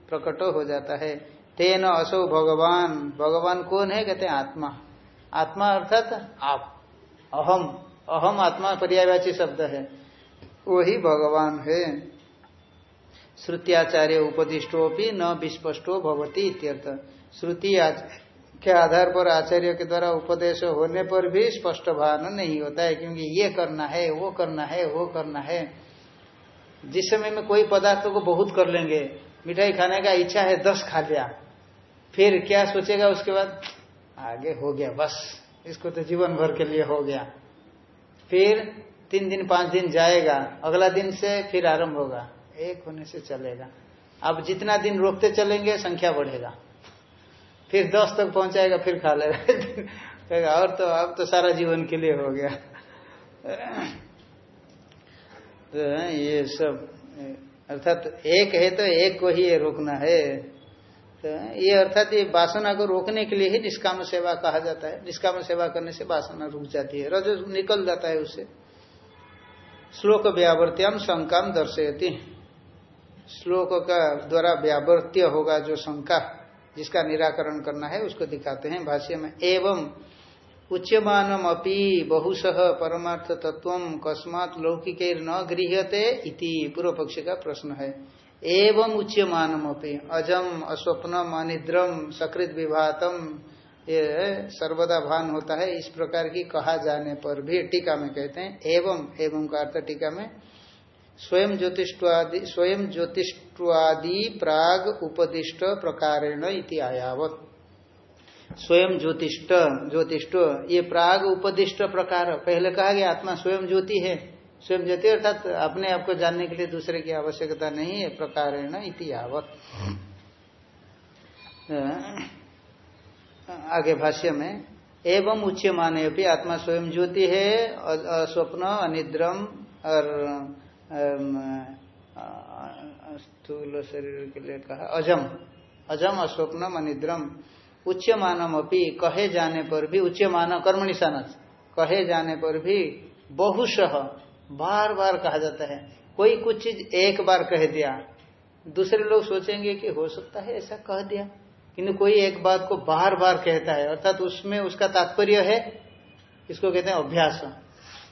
प्रकट हो जाता है। तेन असो भगवान। भगवान कौन है? कहते आत्मा। आत्मा अर्थात आप। अहम। अहम आत्मा पर्यायवाची शब्द है। वही भगवान है। श्रुतियाचार्य उपदिष्टो भी न विस्पष्टो भवती इत्यर्थ। श्रुति के आधार पर आचार्य के द्वारा उपदेश होने पर भी स्पष्ट भान नहीं होता है, क्योंकि ये करना है, वो करना है, वो करना है। जिस समय में कोई पदार्थों को बहुत कर लेंगे, मिठाई खाने का इच्छा है, दस खा लिया, फिर क्या सोचेगा उसके बाद? आगे हो गया, बस, इसको तो जीवन भर के लिए हो गया। फिर तीन दिन, पाँच दिन जाएगा, अगला दिन से फिर आरंभ होगा, एक होने से चलेगा। अब जितना दिन रोकते चलेंगे, संख्या बढ़ेगा। फिर दस तक पहुंचाएगा, फिर खा लेगा। और तो अब तो सारा जीवन के लिए हो गया। तो ये सब, अर्थात तो एक है तो एक को ही रोकना है। तो ये अर्थात ये वासना को रोकने के लिए ही निष्काम सेवा कहा जाता है। निष्काम सेवा करने से वासना रुक जाती है। रज निकल जाता है उससे। श्लोक व्यावर्त्याम शंका दर्शयती। श्लोक का द्वारा व्यावर्त्य होगा जो शंका, जिसका निराकरण करना है, उसको दिखाते हैं भाष्य में। एवं उच्यमानम अपि बहुश परमार्थ तत्व कस्मात लौकिक न गृहते इति पूर्व पक्ष का प्रश्न है। एवं उच्यमानम अपि अजम, अस्वप्नम, अनिद्रम सकृत विभातम ये सर्वदा भान होता है इस प्रकार की कहा जाने पर भी टीका में कहते हैं एवं एवं का अर्थ टीका में स्वयं ज्योतिष्वादि स्वयं ज्योतिष्वादि प्राग उपदिष्ट प्रकारेण इति आयावत। स्वयं ज्योतिष्ट ज्योतिष्ट ये प्राग उपदिष्ट प्रकार पहले कहा गया आत्मा स्वयं ज्योति है स्वयं ज्योति अर्थात अपने आप को जानने के लिए दूसरे की आवश्यकता नहीं है प्रकार इति आवत आगे भाष्य में, एवं उच्च माने भी आत्मा स्वयं ज्योति है स्वप्न, अनिद्रम, और स्थूल शरीर के लिए कहा, अजम। अजम, अस्वप्नम, अनिद्रम। उच्च मानम अपनी कहे जाने पर भी उच्च मान कर्म निशान कहे जाने पर भी बहुश बार बार कहा जाता है। कोई कुछ चीज़ एक बार कह दिया, दूसरे लोग सोचेंगे कि हो सकता है ऐसा कह दिया। किंतु कोई एक बात को बार बार कहता है, अर्थात उसमें उसका तात्पर्य है इसको कहते हैं? अभ्यास।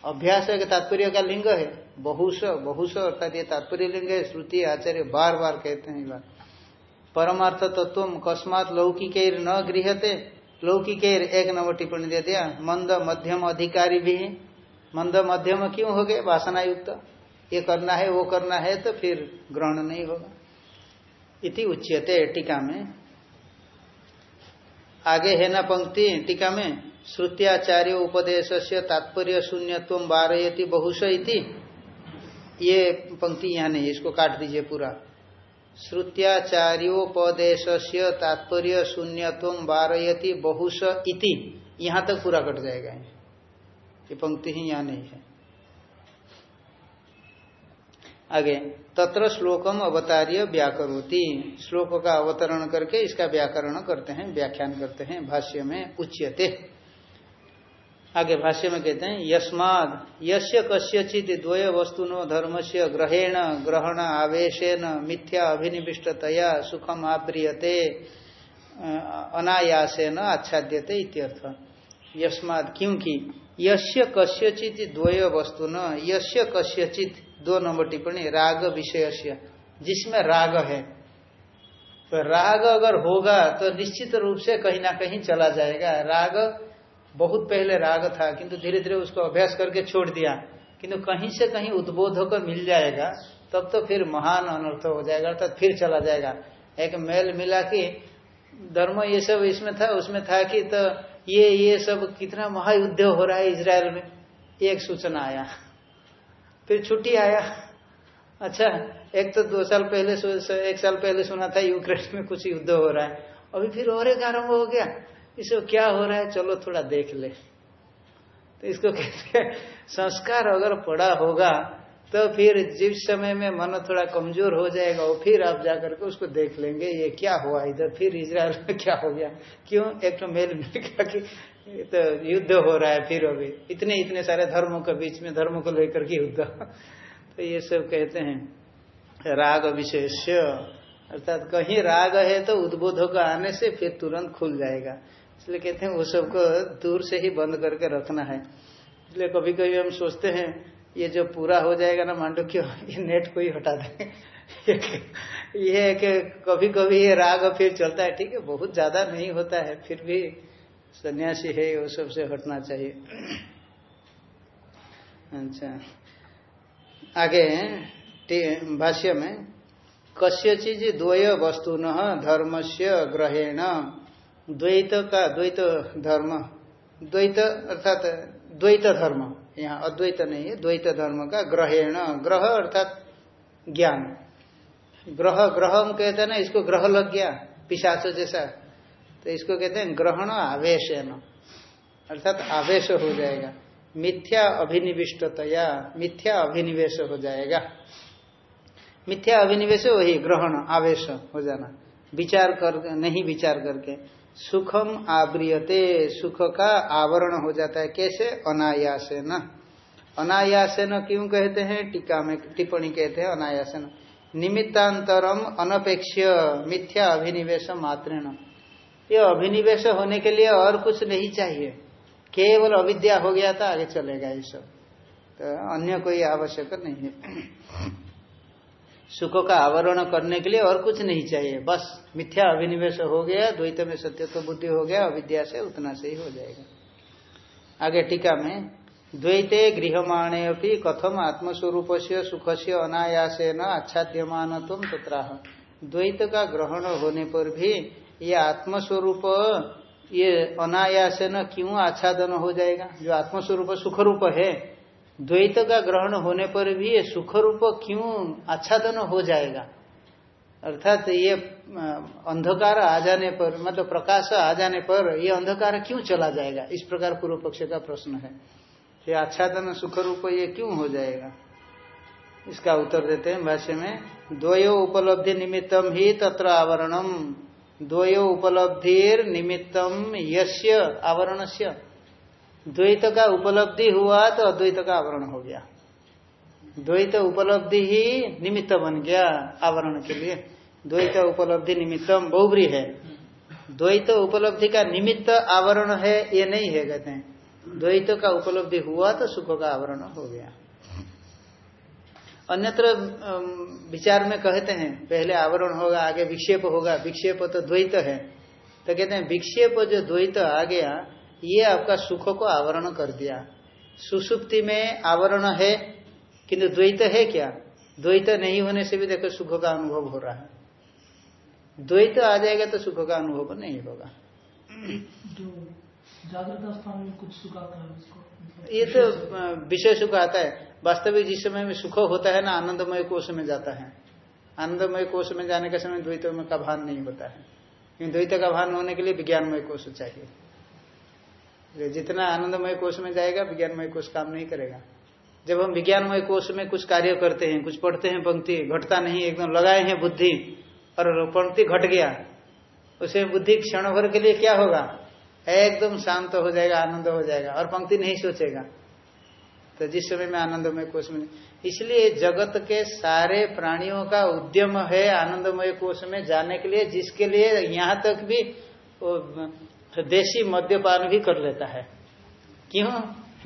अभ्यास के तात्पर्य का लिंग है। बहुश बहुश, अर्थात ये तात्पर्य लिंग है, श्रुति, आचार्य बार बार कहते हैं बात। परमार्थ तत्व कस्मात लौकिक न गृहते लौकिक एक नंबर टिप्पणी दे दिया। मंद, मध्यम अधिकारी भी मंद, मध्यम क्यों हो गए? वासना युक्त ये करना है, वो करना है तो फिर ग्रहण नहीं होगा। इति उच्यते, टीका में। आगे है ना पंक्ति, टीका में, श्रुत्याचार्य उपदेश से तात्पर्य शून्यत्व बारयति बहुश इति। ये पंक्ति यहाँ नहीं इसको काट दीजिए पूरा। श्रुत्याचार्योपदेश से तात्पर्य शून्यत्व बारयति बहुश इति। यहाँ तक पूरा कट जाएगा। ये पंक्ति ही यहाँ नहीं है। आगे, तत्र श्लोकम अवतार्य व्याकरोति। श्लोक का अवतरण करके इसका व्याकरण करते हैं, व्याख्यान करते हैं, भाष्य में उच्यते। आगे भाष्य में कहते हैं, यस्माद यश्य कस्यचित द्वय वस्तुनो धर्म से ग्रहेण, ग्रहण आवेशेन मिथ्या अभिनिविष्टतया सुखम आप्रियते अनायासेन आच्छाद्यते इत्यर्थ। यस्माद क्योंकि यश्य कस्यचित द्वय वस्तु न यश्य कस्यचित दो नंबर टिप्पणी, राग विषय जिसमें राग है। तो राग अगर होगा तो निश्चित रूप से कहीं ना कहीं चला जाएगा। राग, बहुत पहले राग था, किंतु धीरे धीरे उसको अभ्यास करके छोड़ दिया। किंतु कहीं से कहीं उद्बोध होकर मिल जाएगा, तब तो फिर महान अनर्थ हो जाएगा, अर्थात फिर चला जाएगा। एक मेल मिला कि, धर्म ये सब इसमें था, उसमें था कि तो ये ये सब कितना महायुद्ध हो रहा है इसराइल में? एक सूचना आया। फिर छुट्टी आया। अच्छा एक तो दो साल पहले एक साल पहले सुना था यूक्रेन में कुछ युद्ध हो रहा है। अभी फिर और एक आरंभ हो गया। इसको क्या हो रहा है, चलो थोड़ा देख ले। तो इसको कहते हैं, संस्कार अगर पड़ा होगा तो फिर जिस समय में मन थोड़ा कमज़ोर हो जाएगा और फिर आप जाकर के उसको देख लेंगे, ये क्या हुआ इधर, फिर इसराइल में क्या हो गया। क्यों? एक तो मेल मिल गया कि तो युद्ध हो रहा है फिर अभी। इतने इतने सारे धर्मों के बीच में, धर्मों को लेकर के युद्ध। तो ये सब कहते हैं, राग विशेष अर्थात कहीं राग है तो उद्बोधक आने से फिर तुरंत खुल जाएगा। इसलिए कहते हैं, वो सबको दूर से ही बंद करके रखना है। इसलिए कभी कभी हम सोचते हैं, ये जो पूरा हो जाएगा ना, मांडो क्यों? ये नेट को ही हटा दें। ये कि कभी कभी ये राग फिर चलता है। ठीक है, बहुत ज़्यादा नहीं होता है, फिर भी सन्यासी है, वो सबसे हटना चाहिए। अच्छा। आगे भाष्य में कस्य चीज़ द्वय वस्तु न धर्म से ग्रहेण। द्वैत का, द्वैत धर्म। द्वैत अर्थात द्वैत धर्म। यहाँ अद्वैत नहीं है, द्वैत धर्म का ग्रहेण। ग्रह अर्थात ज्ञान। ग्रह ग्रह हम कहते हैं ना, इसको ग्रह लग गया, पिशाच जैसा। तो इसको कहते हैं ग्रहण आवेश अर्थात आवेश हो जाएगा। मिथ्या अभिनिविष्टतया मिथ्या अभिनिवेश हो जाएगा। मिथ्या अभिनिवेश वही ग्रहण, आवेश हो जाना। विचार कर, नहीं विचार करके। सुखम आवृयते सुख का आवरण हो जाता है। कैसे? अनायासन। अनायासन क्यों कहते हैं? टीका में टिप्पणी कहते हैं, अनायासन। निमित्तांतरम अनपेक्ष मिथ्या अभिनिवेश मात्रेण। ये अभिनिवेश होने के लिए और कुछ नहीं चाहिए। केवल अविद्या हो गया था, आगे चलेगा ये सब। तो अन्य कोई आवश्यक नहीं है। सुख का आवरण करने के लिए और कुछ नहीं चाहिए। बस मिथ्या अभिनिवेश हो गया, द्वैत में सत्य तो बुद्धि हो गया, अविद्या से उतना से ही हो जाएगा। आगे टीका में, द्वैते गृहमाणे अपनी कथम आत्मस्वरूप से सुख से अनायास न आच्छाद्यमान तुम तत्राह। द्वैत का ग्रहण होने पर भी ये आत्मस्वरूप, ये अनायास न क्यों आच्छादन हो जाएगा? जो आत्मस्वरूप सुख रूप है, द्वैत का ग्रहण होने पर भी ये सुख रूप क्यों आच्छादन हो जाएगा? अर्थात ये अंधकार आ जाने पर मतलब प्रकाश आ जाने पर ये अंधकार क्यों चला जाएगा? इस प्रकार पूर्व पक्ष का प्रश्न है। ये आच्छादन सुख रूप ये क्यों हो जाएगा? इसका उत्तर देते हैं भाष्य में, द्वयो उपलब्धि निमित्तम ही तत्र आवरणम। द्वयो उपलब्धिर निमित्तम यश्य आवरण से द्वैत का उपलब्धि हुआ तो अद्वैत का आवरण हो गया। द्वैत उपलब्धि ही निमित्त बन गया आवरण के लिए। द्वैत उपलब्धि निमित्तम बहुबरी है। द्वैत उपलब्धि का निमित्त आवरण है, ये नहीं है कहते हैं। द्वैत का उपलब्धि हुआ तो सुख का आवरण हो गया। अन्यत्र विचार में कहते हैं पहले आवरण होगा आगे विक्षेप होगा विक्षेप तो द्वैत है। तो कहते हैं विक्षेप जो द्वैत आ गया ये आपका सुख को आवरण कर दिया। सुसुप्ति में आवरण है किंतु द्वैत है क्या? द्वैत नहीं होने से भी देखो सुख का अनुभव हो रहा है। द्वैत आ जाएगा तो सुख का अनुभव नहीं होगा। जागृत अवस्था में कुछ सुख आता है ये तो विषय सुख आता है। वास्तविक जिस समय में सुख होता है ना, आनंदमय कोष में जाता है। आनंदमय कोष में जाने के समय द्वैत में का भान नहीं होता है। क्योंकि द्वैत का भान होने के लिए विज्ञानमय कोष चाहिए। जितना आनंदमय कोष में जाएगा, विज्ञानमय कोष काम नहीं करेगा। जब हम विज्ञानमय कोष में कुछ कार्य करते हैं, कुछ पढ़ते हैं, पंक्ति घटता नहीं, एकदम लगाए हैं बुद्धि, और पंक्ति घट गया, उसे बुद्धि क्षण भर के लिए क्या होगा? एकदम शांत हो जाएगा, आनंद हो जाएगा, और पंक्ति नहीं सोचेगा। तो जिस समय में आनंदमय कोष में इसलिए जगत के सारे प्राणियों का उद्यम है आनंदमय कोष में जाने के लिए, जिसके लिए यहाँ तक भी देशी मद्यपान भी कर लेता है। क्यों?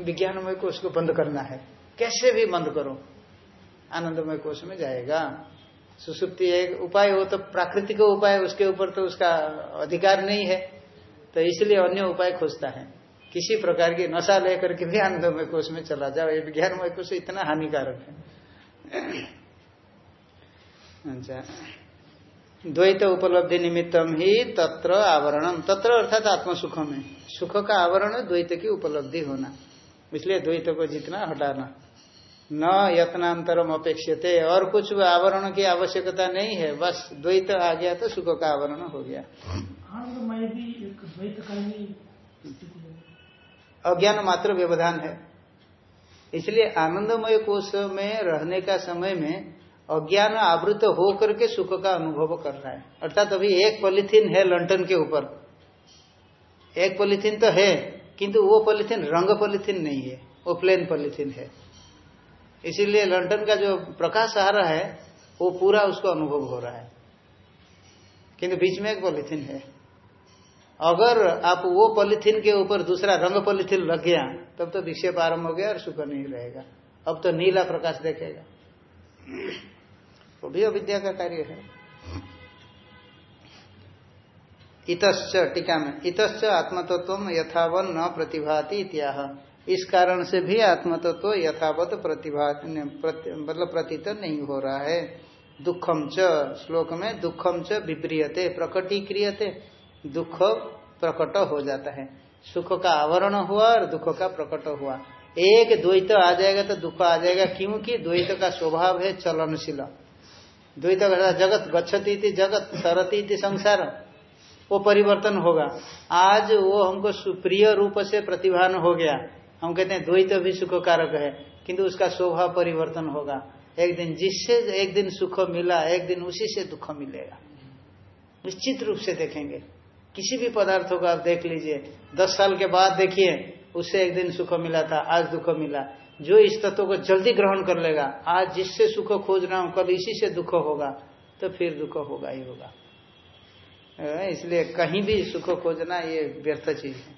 विज्ञानमय कोष को बंद करना है। कैसे भी बंद करो, आनंदमय कोष में जाएगा। सुसुप्ति एक उपाय हो तो प्राकृतिक उपाय, उसके ऊपर तो उसका अधिकार नहीं है। तो इसलिए अन्य उपाय खोजता है। किसी प्रकार की नशा लेकर के भी आनंदमय कोष में चला जाओ। ये विज्ञानमय कोष इतना हानिकारक है। अच्छा। द्वैत उपलब्धि निमित्तम ही तत्र आवरणम। तत्र अर्थात आत्म सुख में। सुख का आवरण द्वैत की उपलब्धि होना। इसलिए द्वैत को जितना हटाना। न यत्नांतरम अपेक्षित। और कुछ आवरण की आवश्यकता नहीं है। बस द्वैत आ गया तो सुख का आवरण हो गया। आनंदमय भी एक द्वैत का ही। अज्ञान मात्र व्यवधान है। इसलिए आनंदमय कोष में रहने का समय में अज्ञान आवृत हो करके सुख का अनुभव कर रहा है। अर्थात अभी एक पॉलिथीन है लंटन के ऊपर। एक पॉलिथीन तो है, किंतु वो पॉलिथीन रंग पॉलिथीन नहीं है, वो प्लेन पॉलिथीन है। इसीलिए लंटन का जो प्रकाश आ रहा है, वो पूरा उसको अनुभव हो रहा है। किंतु बीच में एक पॉलिथीन है। अगर आप वो पॉलिथीन के ऊपर दूसरा रंग पॉलिथीन लग गया, तब तो विक्षेप आरंभ हो गया और सुख नहीं रहेगा। अब तो नीला प्रकाश देखेगा। वो भी अविद्या का कार्य है। इतश्च, टीका में, इतश्च आत्मतत्व यथावन न प्रतिभाति इत्याह। इस कारण से भी आत्मतत्व यथावत प्रतिभा मतलब प्रतीत नहीं हो रहा है। दुखम च, श्लोक में दुखम च विप्रियते, प्रकटीक्रियते। दुख प्रकट हो जाता है। सुख का आवरण हुआ और दुख का प्रकट हुआ। एक द्वैत आ जाएगा तो दुख आ जाएगा। क्योंकि द्वैत का स्वभाव है चलनशील। द्वैत जगत गच्छती जगत सरती संसार। वो परिवर्तन होगा। आज वो हमको सुप्रिय रूप से प्रतिभान हो गया। हम कहते हैं द्वैत भी सुख कारक है, किंतु उसका स्वभाव परिवर्तन होगा। एक दिन जिससे, एक दिन सुख मिला, एक दिन उसी से दुख मिलेगा। निश्चित रूप से देखेंगे। किसी भी पदार्थों को आप देख लीजिए। दस साल के बाद देखिए उससे एक दिन सुख मिला था, आज दुख मिला। जो इस तत्व को जल्दी ग्रहण कर लेगा, आज जिससे सुख खोज रहा हूँ, कल इसी से दुख होगा तो फिर दुख होगा ही होगा। इसलिए कहीं भी सुख खोजना ये व्यर्थ चीज़ है।